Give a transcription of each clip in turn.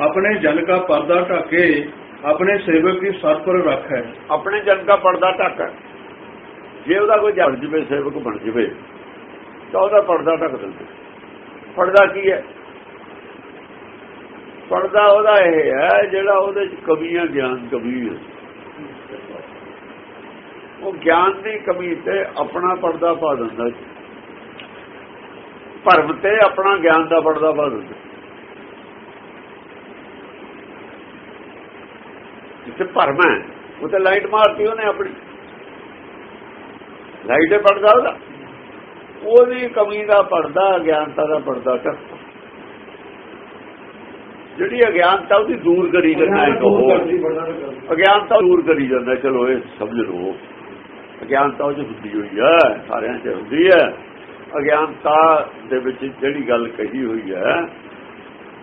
ਆਪਣੇ ਜਨ ਕਾ ਪਰਦਾ ਢਾਕੇ, ਆਪਣੇ ਸੇਵਕ ਦੀ ਸਰ ਪਰ ਰੱਖੈ। ਆਪਣੇ ਜਨ ਦਾ ਪਰਦਾ ਢੱਕ। ਜੇ ਉਹਦਾ ਕੋਈ ਜੜ ਜਵੇ, ਸੇਵਕ ਬਣ ਜਵੇ, ਤਾਂ ਉਹਦਾ ਪਰਦਾ ਢੱਕ ਦਿੰਦੇ। ਪਰਦਾ ਕੀ ਹੈ? ਪਰਦਾ ਉਹਦਾ ਇਹ ਹੈ, ਜਿਹੜਾ ਉਹਦੇ ਚ ਕਮੀਆਂ, ਗਿਆਨ ਕਮੀ ਹੈ। ਉਹ ਗਿਆਨ ਦੀ ਕਮੀ ਤੇ ਆਪਣਾ ਪਰਦਾ ਪਾ ਦਿੰਦਾ ਭਰਮ ਤੇ ਆਪਣਾ ਗਿਆਨ ਦਾ ਪਰਦਾ ਪਾ ਦਿੰਦਾ। ਜਿੱਥੇ ਭਰਮ ਹੈ। ਉਹ ਤੇ ਲਾਈਟ ਮਾਰਤੀ ਉਹਨੇ ਆਪਣੀ। ਲਾਈਟ ਪੜਦਾ ਉਹਦਾ। ਉਹਦੀ ਕਮੀ ਦਾ ਪਰਦਾ ਅਗਿਆਨਤਾ ਦਾ ਪਰਦਾ ਟੱਕ ਜਿਹੜੀ ਅਗਿਆਨਤਾ ਉਹਦੀ ਦੂਰ ਕਰੀ ਜਾਂਦਾ ਹੈ ਉਹ ਅਗਿਆਨਤਾ ਦੂਰ ਕਰੀ ਜਾਂਦਾ ਚਲੋ ਇਹ ਸਮਝ ਲਓ। ਅਗਿਆਨਤਾ ਉਹ 'ਚ ਹੁੰਦੀ ਹੋਈ ਹੈ, ਸਾਰਿਆਂ 'ਚ ਹੁੰਦੀ ਹੈ। ਅਗਿਆਨਤਾ ਦੇ ਵਿੱਚ ਜਿਹੜੀ ਗੱਲ ਕਹੀ ਹੋਈ ਹੈ,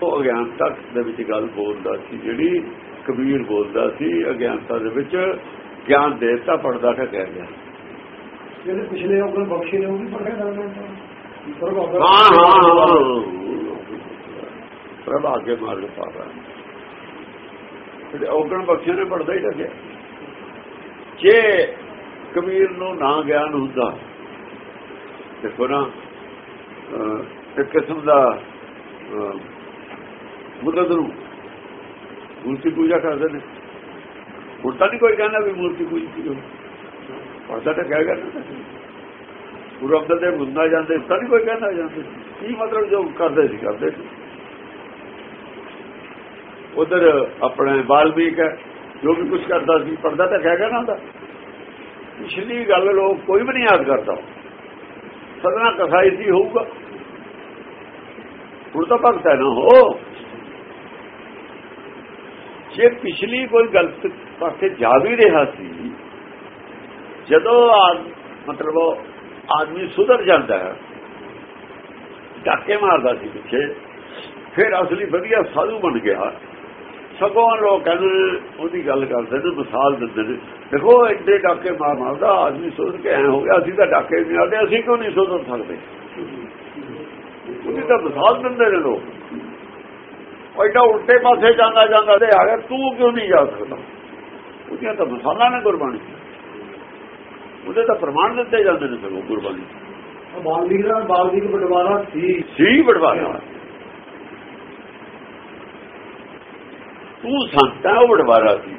ਉਹ ਅਗਿਆਨਤਾ ਦੇ ਵਿੱਚ ਗੱਲ ਬੋਲਦਾ ਸੀ ਜਿਹੜੀ ਕਬੀਰ ਬੋਲਦਾ ਸੀ ਅਗਿਆਨਤਾ ਦੇ ਵਿੱਚ ਗਿਆਨ ਦੇਤਾ ਪੜਦਾ ਠਕਿਆ ਗਿਆ। ਜਿਹੜੇ ਪਿਛਲੇ ਉਹ ਬਖਸ਼ੇ ਨੇ ਉਹ ਵੀ ਪੜਿਆ ਜਾਂਦਾ ਹਾਂ ਹਾਂ ਪ੍ਰਭ ਆਗੇ ਮਾਰਗ ਪਾਵਾ ਤੇ ਔਗਣ ਬਖਸ਼ੇ ਨੇ ਪੜਦਾ ਹੀ ਠਕਿਆ ਜੇ ਕਬੀਰ ਨੂੰ ਨਾ ਗਿਆਨ ਹੁੰਦਾ ਦੇਖੋ ਨਾ ਇੱਕ ਕਿਸਮ ਦਾ ਮੁੱਦਤ ਨੂੰ ਮੂਰਤੀ ਪੂਜਾ ਕਰਦੇ ਨੇ। ਹੁਣ ਤਾਂ ਨਹੀਂ ਕੋਈ ਕਹਿੰਦਾ ਵੀ ਮੂਰਤੀ ਪੂਜੀ ਪੜਦਾ ਤਾਂ ਕਹਿ ਗਿਆ ਗੁਰੂ ਅੰਗਦ ਦੇ ਮੁੰਨਾ ਜਾਂਦੇ ਤਾਂ ਨਹੀਂ ਕੋਈ ਕਹਿੰਦਾ ਜਾਂਦੇ। ਕੀ ਮਤਲਬ ਜੋ ਕਰਦੇ ਸੀ ਕਰਦੇ ਸੀ। ਉਧਰ ਆਪਣੇ ਬਾਲਮੀਕ ਹੈ, ਜੋ ਵੀ ਕੁਝ ਕਰਦਾ ਸੀ ਪੜਦਾ ਤਾਂ ਕਹਿ ਗਿਆ ਨਾ ਹੁੰਦਾ ਪਿਛਲੀ ਗੱਲ ਲੋਕ ਕੋਈ ਵੀ ਨਹੀਂ ਯਾਦ ਕਰਦਾ। ਸਦਨਾ ਕਸਾਈ ਸੀ ਹੋਊਗਾ। ਹੁਣ ਤਾਂ ਭਗਤ ਹੈ ਨਾ, ਹੋ। ਜੇ ਪਿਛਲੀ ਕੋਈ ਗਲਤ ਪਾਸੇ ਜਾ ਵੀ ਰਿਹਾ ਸੀ, ਜਦੋਂ ਮਤਲਬ ਆਦਮੀ ਸੁਧਰ ਜਾਂਦਾ ਹੈ, ਡਾਕੇ ਮਾਰਦਾ ਸੀ ਪਿੱਛੇ, ਫਿਰ ਅਸਲੀ ਵਧੀਆ ਸਾਧੂ ਬਣ ਗਿਆ। ਸਗੋਂ ਲੋਕ ਕਹਿੰਦੇ ਉਹਦੀ ਗੱਲ ਕਰਦੇ ਨੇ, ਮਿਸਾਲ ਦਿੰਦੇ ਨੇ, ਦੇਖੋ ਐਡੇ ਡਾਕੇ ਮਾਰ ਮਾਰਦਾ, ਆਦਮੀ ਸੁਧਰ ਕੇ ਐ ਹੋ ਗਿਆ, ਅਸੀਂ ਤਾਂ ਡਾਕੇ ਨਹੀਂ ਆਦੇ ਅਸੀਂ ਕਿਉਂ ਨਹੀਂ ਸੁਧਰ ਸਕਦੇ? ਉਹਦੀ ਤਾਂ ਮਿਸਾਲ ਦਿੰਦੇ ਨੇ ਲੋਕ। ਐਡਾ ਉਲਟੇ ਪਾਸੇ ਜਾਂਦਾ ਜਾਂਦਾ ਤੇ ਆ ਗਿਆ ਤੂੰ ਕਿਉਂ ਨਹੀਂ ਜਾ ਸਕਦਾ? ਉਹਦੀਆਂ ਤਾਂ ਮਿਸਾਲਾਂ ਨੇ ਗੁਰਬਾਣੀ। ਉਹਦੇ ਤਾਂ ਪ੍ਰਮਾਣ ਦਿੱਤੇ ਜਾਂਦੇ ਨੇ ਸਗੋਂ ਗੁਰਬਾਣੀ। ਬਾਲਮੀਕ ਦਾ ਬਟਵਾਰਾ ਸੀ। ਸੀ ਬਟਵਾਰਾ। ਤੂੰ ਸੰਤਾ ਉਹ ਬਟਵਾਰਾ ਸੀ।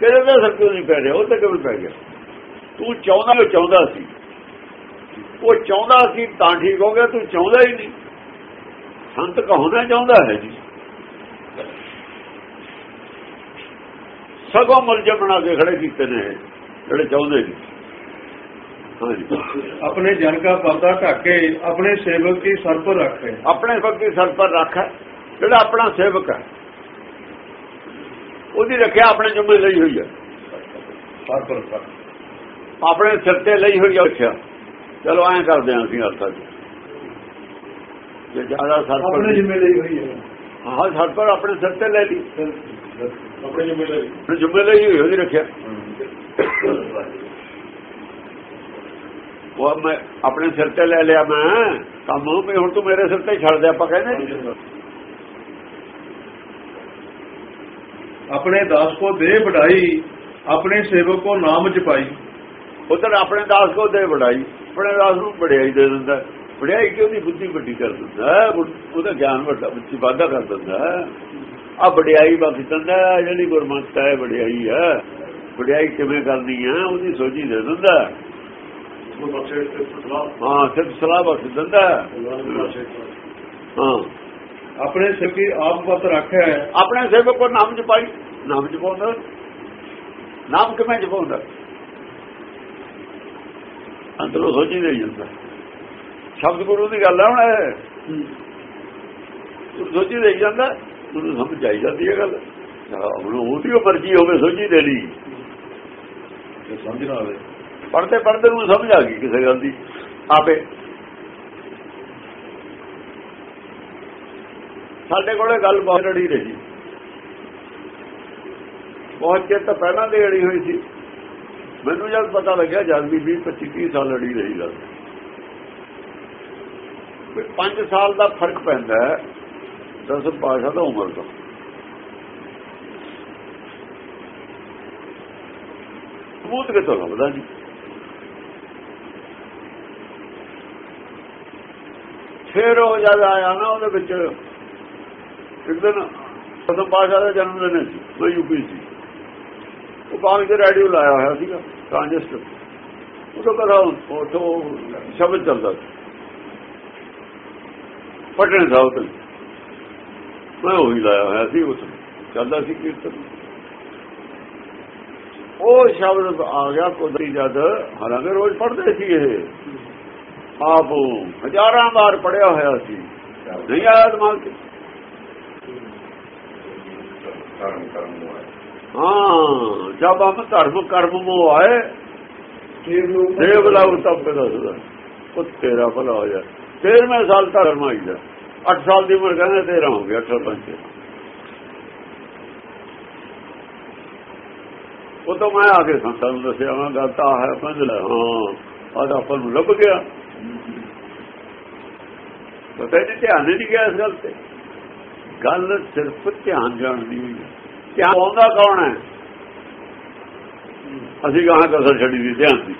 ਕਿਹਦੇ ਦਾ ਸਰ ਕਿਉਂ ਨਹੀਂ ਪੈ ਰਿਹਾ ਉਹ ਤਾਂ ਕਿਵੇਂ ਪੈ ਗਿਆ? ਤੂੰ ਚਾਹੁੰਦਾ ਉਹ ਚਾਹੁੰਦਾ ਸੀ। ਉਹ ਚਾਹੁੰਦਾ ਸੀ ਤਾਂ ਠੀਕ ਹੋ ਗਿਆ ਤੂੰ ਚਾਹੁੰਦਾ ਹੀ ਨਹੀਂ। ਸੰਤ ਕਹੋਣਾ ਚਾਹੁੰਦਾ ਹੈ ਜੀ। ਸਗੋਂ ਮਲਜਮ ਬਣਾ ਕੇ ਖੜੇ ਕੀਤੇ ਨੇ ਜਿਹੜੇ ਚਾਹੁੰਦੇ ਨਹੀਂ ਆਪਣੇ ਜਨ ਕਾ ਪਰਦਾ ਢਾਕੇ ਆਪਣੇ ਸੇਵਕ ਦੀ ਸਰ ਪਰ ਰੱਖੇ ਆਪਣੇ ਭਗਤੀ ਸਰ ਪਰ ਰੱਖ ਜਿਹੜਾ ਆਪਣਾ ਸੇਵਕ ਹੈ। ਉਹਦੀ ਰੱਖਿਆ ਆਪਣੇ ਜੁਮੇ ਲਈ ਹੋਈ ਹੈ। ਸਰ ਪਰ ਆਪਣੇ ਸਿਰ ਤੇ ਲਈ ਹੋਈ ਹੈ ਰੱਖਿਆ। ਚਲੋ ਐਂ ਕਰਦੇ ਹਾਂ ਅਸੀਂ ਅਰਥਾਂ ਜੇ ਜ਼ਿਆਦਾ ਸਰ ਪਰ ਆਪਣੇ ਜਿੰਮੇ ਲਈ ਹੋਈ ਹੈ। ਹਾਂ ਸਰ ਪਰ ਆਪਣੇ ਸਿਰ ਤੇ ਲੈ ਲਈ। ਆਪਣੇ ਜੁਮੇ ਲਈ ਆਪਣੇ ਜੁਮੇ ਲਈ ਹੋਈ ਉਹਦੀ ਰੱਖਿਆ। ਉਹ ਮੈਂ ਆਪਣੇ ਸਿਰ ਤੇ ਲੈ ਲਿਆ ਮੈਂ। ਕੰਮ ਵੀ ਹੁਣ ਤੂੰ ਮੇਰੇ ਸਿਰ ਤੇ ਛੱਡ ਦੇ ਆਪਾਂ ਕਹਿੰਦੇ ਆਪਣੇ ਦਾਸ ਕੋ ਦੇ ਵਡਾਈ ਆਪਣੇ ਸੇਵਕ ਕੋ ਨਾਮ ਜਪਾਈ। ਉਧਰ ਆਪਣੇ ਦਾਸ ਕੋ ਦੇ ਵਡਾਈ ਆਪਣੇ ਦਾਸ ਨੂੰ ਵਡਿਆਈ ਦੇ ਦਿੰਦਾ। ਵਡਿਆਈ ਕਿ ਉਹਦੀ ਬੁੱਧੀ ਵੱਡੀ ਕਰ ਦਿੰਦਾ। ਉਹਦਾ ਗਿਆਨ ਵੱਡਾ ਵਿੱਚ ਵਾਧਾ ਕਰ ਦਿੰਦਾ। ਆ ਵਡਿਆਈ ਬਖਸ਼ ਦਿੰਦਾ ਜਿਹੜੀ ਗੁਰਮਤਿ ਹੈ ਵਡਿਆਈ ਹੈ। ਵਡਿਆਈ ਕਿਵੇਂ ਕਰਨੀ ਹੈ ਉਹਦੀ ਸੋਝੀ ਦੇ ਦਿੰਦਾ ਹਾਂ। ਸਿਰਫ ਸਲਾਹ ਬਖਸ਼ ਦਿੰਦਾ ਹਾਂ। ਆਪਣੇ ਸਿੱਖੀ ਆਪ ਪਤ ਰੱਖਿਆ ਆਪਣੇ ਸੇਵਕ ਕੋ ਨਾਮ ਜਪਾਈ। ਨਾਮ ਜਪਾਉਂਦਾ। ਨਾਮ ਕਿਵੇਂ ਜਪਾਉਂਦਾ? ਅੰਦਰੋਂ ਸੋਚੀ ਦੇ ਜਾਂਦਾ। ਸ਼ਬਦ ਗੁਰੂ ਦੀ ਗੱਲ ਹੈ ਹੁਣ ਇਹ। ਸੋਚੀ ਦੇ ਜਾਂਦਾ। ਉਹਨੂੰ ਸਮਝ ਆਈ ਜਾਂਦੀ ਹੈ ਗੱਲ? ਹੁਣ ਉਹਦੀ ਮਰਜ਼ੀ ਹੋਵੇ ਸੋਚੀ ਦੇ ਲਈ। ਤੇ ਸਮਝ ਨਾ ਆਵੇ। ਪੜਦੇ ਪੜਦੇ ਨੂੰ ਸਮਝ ਆ ਗਈ ਕਿਸੇ ਗੱਲ ਦੀ। ਆਪੇ। ਸਾਡੇ ਕੋਲੇ ਗੱਲ ਬਹੁਤ ਰੜੀ ਰਹੀ ਬਹੁਤ ਚਿਰ ਤਾਂ ਪਹਿਲਾਂ ਦੀ ਅੜੀ ਹੋਈ ਸੀ। ਮੈਨੂੰ ਜਦ ਪਤਾ ਲੱਗਿਆ ਜਦ ਵੀ 20 25 30 ਸਾਲ ਅੜੀ ਰਹੀ ਗੱਲ। ਕੋਈ 5 ਸਾਲ ਦਾ ਫ਼ਰਕ ਪੈਂਦਾ ਹੈ। ਦਸਮ ਪਾਸ਼ਾ ਦਾ ਉਮਰ ਤੋਂ। ਦਾ ਸਬੂਤ ਕਿਥੋਂ ਲੱਭਦਾ ਜੀ? ਫਿਰ ਉਹ ਜਦ ਆਇਆ ਨਾ ਉਹਦੇ ਵਿੱਚ, ਇੱਕ ਦਿਨ ਸਤਮ ਪਾਸ਼ਾ ਦਾ ਜਨਮ ਦਿਨ ਸੀ ਉਹ ਯੂਪੀ ਸੀ। ਉਹ ਬਾਗ ਦੇ ਰੇਡੀਓ ਲਾਇਆ ਹੋਇਆ ਸੀਗਾ, ਟ੍ਰਾਂਜਿਸਟਰ। ਉਦੋਂ ਕਦਾ ਉਹ ਸ਼ਬਦ ਚੱਲਦਾ ਸੀ। ਪਟਨੇ ਸਾਹਿਬ ਤੋਂ। ਮੈਂ ਉਹੀ ਲਾਇਆ ਹੋਇਆ ਸੀ, ਉਸ ਚੱਲਦਾ ਸੀ ਕੀਰਤਨ। ਉਹ ਸ਼ਬਦ ਆ ਗਿਆ ਕੁਦਰਤੀ ਜਦ, ਹਾਲਾਂਕਿ ਰੋਜ਼ ਪੜ੍ਹਦੇ ਸੀ ਇਹ। ਆਪ ਹਜ਼ਾਰਾਂ ਵਾਰ ਪੜਿਆ ਹੋਇਆ ਸੀ। ਨਹੀਂ ਆਇਆ ਦਿਮਾਗ 'ਚ। ਕਰਮ ਕਰਮ ਆਏ ਹਾਂ ਜਦ ਆਪ ਧਰਮ ਕਰਮ ਮੋ ਆਏ, ਦੇਵ ਨੂੰ ਲਾਉ ਤਬ ਪੈਦਾ ਉਹ ਤੇਰਾ ਭਲਾ ਹੋ ਜਾ। 13ਵੇਂ ਸਾਲ ਧਰਮ ਆਈ ਜਾ। 8 ਸਾਲ ਦੀ ਉਮਰ ਕਹਿੰਦੇ 13 ਹੋ ਗਿਆ 18 ਪੰਜ ਉਹ ਤਾਂ ਮੈਂ ਆ ਕੇ ਸੰਤਾਂ ਨੂੰ ਦੱਸਿਆ, ਮੈਂ ਗੱਲ ਤਾਂ ਆਹ ਹੈ, ਪੰਜ ਲੈ, ਹਾਂ ਆਹ ਤਾਂ ਆਪਾਂ ਨੂੰ ਲੱਭ ਗਿਆ। ਪਤਾ ਨਹੀਂ, ਧਿਆਨ ਹੀ ਨਹੀਂ ਗਿਆ ਇਸ ਗੱਲ ਤੇ। ਗੱਲ ਸਿਰਫ ਧਿਆਨ ਜਾਣ ਦੀ ਹੋਈ ਧਿਆਨ ਆਉਂਦਾ ਕੌਣ ਹੈ? ਅਸੀਂ ਕਹਾਂ ਕਸਰ ਛੱਡੀ ਦੀ ਧਿਆਨ ਦੀ।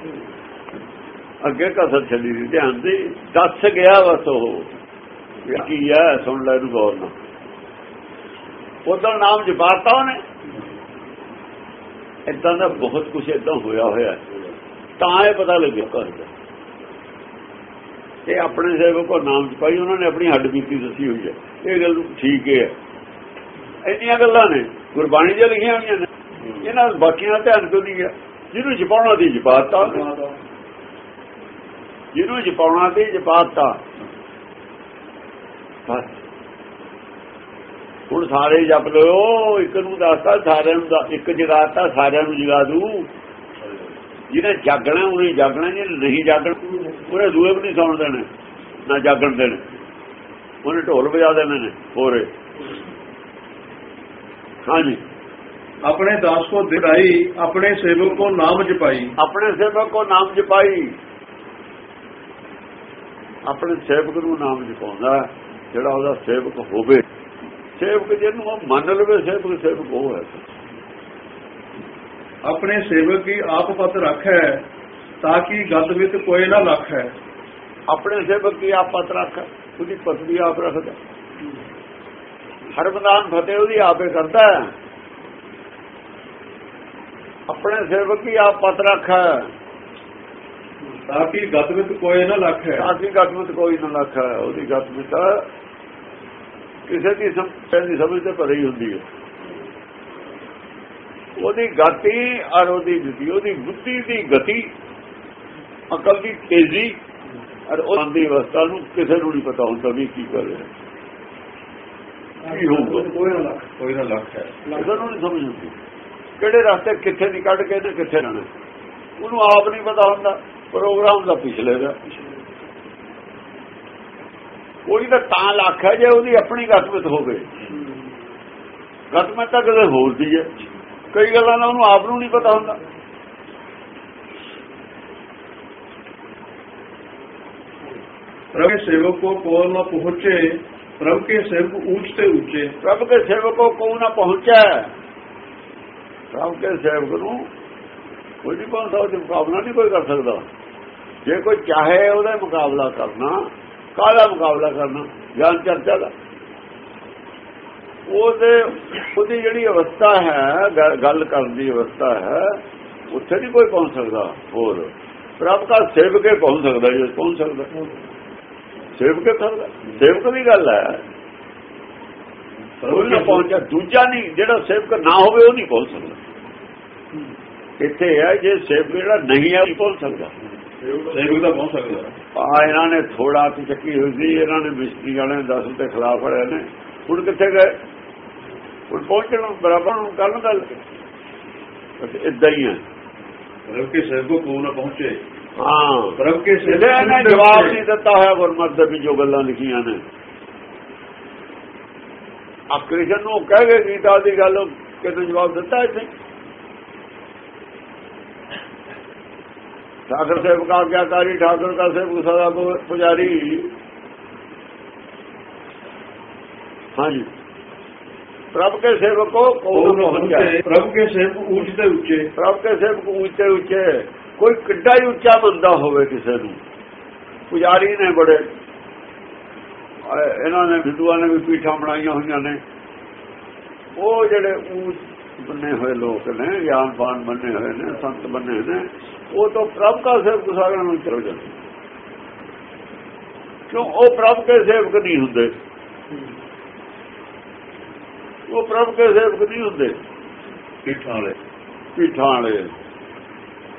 ਅੱਗੇ ਕਸਰ ਛੱਡੀ ਦੀ ਧਿਆਨ ਦੀ। ਦੱਸ ਗਿਆ ਬਸ ਉਹ। ਵੀ ਕੀ ਹੈ, ਸੁਣ ਲੈ ਇਹਨੂੰ ਗੌਰ ਨਾਲ। ਉਹਦਾ ਨਾਮ ਜਪਾਤਾ ਉਹਨੇ। ਇਦਾਂ ਦਾ ਬਹੁਤ ਕੁਝ ਇਦਾਂ ਹੋਇਆ ਹੋਇਆ ਤਾਂ ਇਹ ਪਤਾ ਲੱਗਿਆ ਘਰ ਦਾ। ਇਹ ਆਪਣੇ ਸੇਵਕ ਕੋ ਨਾਮ ਜਪਾਈ, ਉਹਨਾਂ ਨੇ ਆਪਣੀ ਹੱਡ ਬੀਤੀ ਦੱਸੀ ਹੋਈ ਹੈ। ਇਹ ਗੱਲ ਠੀਕ ਹੈ ਇੰਨੀਆਂ ਗੱਲਾਂ ਨੇ, ਗੁਰਬਾਣੀ 'ਚ ਲਿਖੀਆਂ ਹੋਈਆਂ ਨੇ। ਇਹਨਾਂ ਬਾਕੀਆਂ ਧਿਆਨ ਕਿਉਂ ਨਹੀਂ ਗਿਆ? ਜਿਹਨੂੰ ਜਪਾਉਣਾ ਦੀ ਜਪਾਤਾ। ਜਿਹਨੂੰ ਜਪਾਉਣਾ ਦੀ ਜਪਾਤਾ। ਹੁਣ ਸਾਰੇ ਜਪ ਲਓ ਇੱਕ ਨੂੰ ਦੱਸਦਾ ਸਾਰਿਆਂ ਨੂੰ ਇੱਕ ਜਗਾਤਾ ਸਾਰਿਆਂ ਨੂੰ ਜਗਾ ਦੂ। ਜਿਹਨੇ ਜਾਗਣਾ ਉਹਨੇ ਜਾਗਣਾ ਜੇ ਨਹੀਂ ਜਾਗਣਾ ਉਹਨੇ ਦੂਏ ਵੀ ਨਹੀਂ ਸੌਣ ਦੇਣਾ ਨਾ ਜਾਗਣ ਦੇਣਾ। ਉਹਨੇ ਢੋਲ ਵਜਾ ਦੇਣੇ ਨੇ ਹੋਰੇ। ਹਾਂਜੀ। ਆਪਣੇ ਦਾਸ ਕੋ ਦਿਖਾਈ ਆਪਣੇ ਸੇਵਕ ਕੋ ਨਾਮ ਜਪਾਈ। ਆਪਣੇ ਸੇਵਕ ਕੋ ਨਾਮ ਜਪਾਈ। ਆਪਣੇ ਸੇਵਕ ਨੂੰ ਨਾਮ ਜਪਾਉਂਦਾ। ਜਿਹੜਾ ਉਹਦਾ ਸੇਵਕ ਹੋਵੇ। ਸੇਵਕ ਜਿਹਨੂੰ ਉਹ ਮੰਨ ਲਵੇ ਸੇਵਕ ਸੇਵਕ ਉਹ ਹੈ। ਆਪਣੇ ਸੇਵਕ ਕੀ ਆਪ ਪਤ ਰੱਖੈ ਤਾਂ ਕਿ ਗਤ ਵਿੱਚ ਕੋਈ ਨਾ ਲਖੈ। ਆਪਣੇ ਸੇਵਕ ਕੀ ਆਪ ਪਤ ਰੱਖ ਉਹਦੀ ਪਤ ਵੀ ਆਪ ਰੱਖਦਾ। ਹਰ ਬੰਦਾਨ ਫਤਿਹ ਉਹਦੀ ਆਪੇ ਕਰਦਾ ਆਪਣੇ ਸੇਵਕ ਕੀ ਆਪ ਪਤ ਰੱਖ। ਤਾਂ ਕਿ ਵਿੱਚ ਕੋਈ ਨਾ ਲੱਖ ਹੈ। ਤਾਂ ਕਿ ਵਿੱਚ ਕੋਈ ਨਾ ਲੱਖ ਹੈ ਉਹਦੀ ਗਤ ਵਿੱਚ ਕਿਸੇ ਦੀ ਸਮਝ ਸਮਝ ਤੇ ਭਰੀ ਹੁੰਦੀ ਹੈ। ਉਹਦੀ ਗਤੀ ਔਰ ਉਹਦੀ ਗਤੀ ਉਹਦੀ ਬੁੱਧੀ ਦੀ ਗਤੀ ਅਕਲ ਦੀ ਤੇਜ਼ੀ ਔਰ ਉਹਨਾਂ ਦੀ ਅਵਸਥਾ ਨੂੰ ਕਿਸੇ ਨੂੰ ਨਹੀਂ ਪਤਾ ਹੁੰਦਾ ਵੀ ਕੀ ਕਰ ਰਿਹਾ। ਕੀ ਹੋਊਗਾ। ਕੋਈ ਨਾ ਲੱਖ। ਕੋਈ ਨਾ ਲੱਖ ਹੈ। ਲੱਗਦਾ ਨੂੰ ਨਹੀਂ ਸਮਝ ਹੁੰਦੀ। ਕਿਹੜੇ ਰਸਤੇ ਕਿੱਥੇ ਦੀ ਕੱਢ ਕੇ ਤੇ ਕਿੱਥੇ ਰਹਿਣਾ ਉਹਨੂੰ ਆਪ ਨਹੀਂ ਪਤਾ ਹੁੰਦਾ। ਪ੍ਰੋਗਰਾਮ ਦਾ ਪਿਛਲੇ ਦਾ। ਉਹਦੀ ਤਾਂ ਤਾਂ ਲੱਖ ਹੈ ਜੇ ਉਹਦੀ ਆਪਣੀ ਗਤਮਤ ਹੋਵੇ। ਗਤਮਤ ਤਾਂ ਕਦੇ ਹੋਰ ਦੀ ਹੈ। ਕਈ ਗੱਲਾਂ ਦਾ ਉਹਨੂੰ ਆਪ ਨੂੰ ਨਹੀਂ ਪਤਾ ਹੁੰਦਾ। ਪ੍ਰਭ ਸੇਵਕੋ ਕੋਲ ਨਾ ਪਹੁੰਚੇ ਪ੍ਰਭ ਕੇ ਸੇਵਕ ਉੱਚ ਤੇ ਉੱਚੇ। ਪ੍ਰਭ ਕੇ ਸੇਵਕ ਸੇਵਕੋ ਕੋਲ ਨਾ ਪਹੁੰਚਾ ਪ੍ਰਭ ਕੇ ਸੇਵਕ ਨੂੰ ਕੋਈ ਨਹੀਂ ਪਹੁੰਚਦਾ ਉਹ ਮੁਕਾਬਲਾ ਨਹੀਂ ਕੋਈ ਕਰ ਸਕਦਾ। ਜੇ ਕੋਈ ਚਾਹੇ ਉਹਦਾ ਮੁਕਾਬਲਾ ਕਰਨਾ, ਕਾਹਦਾ ਮੁਕਾਬਲਾ ਕਰਨਾ, ਗਿਆਨ ਚਰਚਾ ਦਾ। ਉਹਦੇ, ਉਹਦੀ ਜਿਹੜੀ ਅਵਸਥਾ ਹੈ ਗੱਲ ਕਰਨ ਦੀ ਅਵਸਥਾ ਹੈ, ਉੱਥੇ ਨਹੀਂ ਕੋਈ ਪਹੁੰਚ ਸਕਦਾ, ਹੋਰ। ਰੱਬ ਦਾ ਸੇਵਕੇ ਪਹੁੰਚ ਸਕਦਾ, ਜੇ ਪਹੁੰਚ ਸਕਦਾ। ਸੇਵਕੇ ਸਕਦਾ। ਸੇਵਕ ਦੀ ਗੱਲ ਹੈ ਉਹ ਨਾ ਪਹੁੰਚਿਆ, ਦੂਜਾ ਨਹੀਂ, ਜਿਹੜਾ ਸੇਵਕ ਨਾ ਹੋਵੇ, ਉਹ ਨਹੀਂ ਪਹੁੰਚ ਸਕਦਾ। ਇੱਥੇ ਹੈ, ਜੇ ਸੇਵਕ ਜਿਹੜਾ ਨਹੀਂ ਹੈ, ਉਹ ਪਹੁੰਚ ਸਕਦਾ। ਸੇਵਕ ਤਾਂ ਪਹੁੰਚ ਸਕਦਾ ਆ। ਇਹਨਾਂ ਨੇ ਥੋੜਾ ਹੱਥ ਚੱਕੀ ਹੋਈ ਸੀ ਇਹਨਾਂ ਨੇ ਮਿਸਤਰੀ ਵਾਲਿਆਂ ਨੇ 10 ਤੇ ਖਿਲਾਫ ਹੋਇਆ ਨੇ। ਹੁਣ ਕਿੱਥੇ ਗਏ? ਹੁਣ ਪਹੁੰਚਣ ਬਰਾਬਰ ਨੂੰ ਕਰਨ ਗੱਲ ਇਦਾਂ ਹੀ ਹੈ ਪ੍ਰਭ ਕੇ ਸੇਵਕੋ ਕੋਲ ਨਾ ਪਹੁੰਚੇ। ਹਾਂ। ਪ੍ਰਭ ਕੇ ਸੇਵਕ ਨੇ ਜਵਾਬ ਨਹੀਂ ਦਿੱਤਾ ਹੋਇਆ ਗੁਰਮਤ ਦੇ ਵੀ ਜੋ ਗੱਲਾਂ ਲਿਖੀਆਂ ਨੇ। ਆ ਕ੍ਰਿਸ਼ਨ ਨੂੰ ਕਹਿ ਗਏ ਗੀਤਾ ਦੀ ਗੱਲ ਕਿਤੇ ਜਵਾਬ ਦਿੱਤਾ ਇੱਥੇ? ਠਾਕਰ ਸੇਵਕ ਸਦਾ ਪੁ- ਪੁਜਾਰੀ। ਹਾਂਜੀ। ਪ੍ਰਭ ਕੇ ਸੇਵਕੋ ਕੋਲ ਕੋਲ ਨਾ ਪਹੁੰਚੇ। ਪਹੁੰਚੇ ਪ੍ਰਭ ਕੇ ਸੇਵਕ ਉੱਚ ਉੱਚੇ। ਪ੍ਰਭ ਕੇ ਸੇਵਕ ਉੱਚੇ ਉੱਚੇ। ਕੋਈ ਕਿੱਡਾ ਹੀ ਉੱਚਾ ਬੰਦਾ ਹੋਵੇ ਕਿਸੇ ਨੂੰ। ਪੁਜਾਰੀ ਨੇ ਬੜੇ। ਇਹਨਾਂ ਨੇ ਹਿੰਦੂਆਂ ਨੇ ਵੀ ਪੀਠਾਂ ਬਣਾਈਆਂ ਹੋਈਆਂ ਨੇ। ਉਹ ਜਿਹੜੇ ਉੱਚ ਬੰਨੇ ਹੋਏ ਲੋਕ ਨੇ ਗਿਆਨਵਾਨ ਬੰਨੇ ਹੋਏ ਨੇ ਸੰਤ ਬੰਨੇ ਨੇ ਉਹ ਤਾਂ ਪ੍ਰਭ ਦਾ ਸੇਵਕ ਸਾਰਿਆਂ ਨੂੰ ਚਲ ਜਾਂਦੇ। ਕਿਉਂ? ਉਹ ਪ੍ਰਭ ਕੇ ਸੇਵਕ ਨਹੀਂ ਹੁੰਦੇ। ਉਹ ਪ੍ਰਭ ਕੇ ਸੇਵਕ ਨਹੀਂ ਹੁੰਦੇ। ਪੀਠਾਂ ਵਾਲੇ ਪੀਠਾਂ ਵਾਲੇ।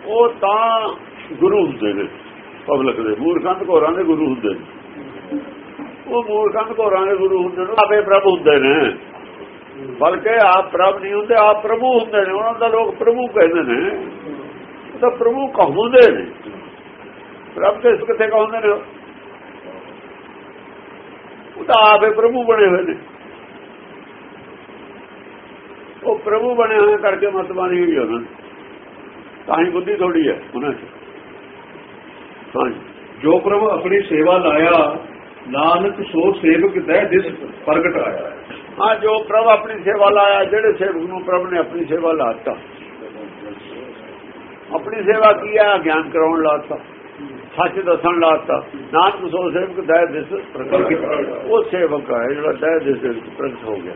ਉਹ ਤਾਂ ਗੁਰੂ ਹੁੰਦੇ ਨੇ, ਪਬਲਿਕ ਦੇ। ਮੂਰਖੰਦ ਘੋਰਾਂ ਦੇ ਗੁਰੂ ਹੁੰਦੇ ਨੇ। ਉਹ ਮੂਰਖੰਦ ਘੋਰਾਂ ਦੇ ਗੁਰੂ ਹੁੰਦੇ ਨੇ ਆਪੇ ਪ੍ਰਭ ਹੁੰਦੇ ਨੇ। ਬਲਕਿ ਆਪ ਪ੍ਰਭ ਨਹੀਂ ਹੁੰਦੇ, ਆਪ ਪ੍ਰਭੂ ਹੁੰਦੇ ਨੇ। ਉਹਨਾਂ ਦਾ ਲੋਕ ਪ੍ਰਭੂ ਕਹਿੰਦੇ ਨੇ। ਤਾਂ ਪ੍ਰਭੂ ਕਹਾਉਂਦੇ ਨੇ। ਪ੍ਰਭ ਕਿਸ ਕਿੱਥੇ ਕਹਾਉਂਦੇ ਨੇ। ਉਹ ਤਾਂ ਆਪੇ ਪ੍ਰਭੂ ਬਣੇ ਹੋਏ ਨੇ। ਉਹ ਪ੍ਰਭੂ ਬਣੇ ਹੋਏ ਕਰਕੇ ਮਤਬਾਨੀ ਹੋਈ ਉਹਨਾਂ ਦੀ। ਤਾਂ ਹੀ ਬੁੱਧੀ ਥੋੜੀ ਹੈ ਉਹਨਾਂ 'ਚ ਹਾਂਜੀ ਜੋ ਪ੍ਰਭੂ ਆਪਣੀ ਸੇਵਾ ਲਾਇਆ, ਨਾਨਕ ਸੋ ਸੇਵਕ ਦੈ ਦਿਸ ਪ੍ਰਗਟ ਆਇਆ। ਹਾਂ, ਜੋ ਪ੍ਰਭ ਆਪਣੀ ਸੇਵਾ ਲਾਇਆ, ਜਿਹੜੇ ਸੇਵਕ ਨੂੰ ਪ੍ਰਭ ਨੇ ਆਪਣੀ ਸੇਵਾ ਲਾਤਾ ਆਪਣੀ ਸੇਵਾ ਕੀ ਹੈ ਗਿਆਨ ਕਰਾਉਣ ਲਾਤਾ। ਸੱਚ ਦੱਸਣ ਲਾਤਾ। ਨਾਨਕ ਸੋ ਸੇਵਕ ਦੈ ਦਿਸ ਪ੍ਰਗਟ ਉਹ ਸੇਵਕ ਹੈ ਜਿਹੜਾ ਦੈ ਦਿਸ ਦੇ ਵਿੱਚ ਪ੍ਰਗਟ ਹੋ ਗਿਆ।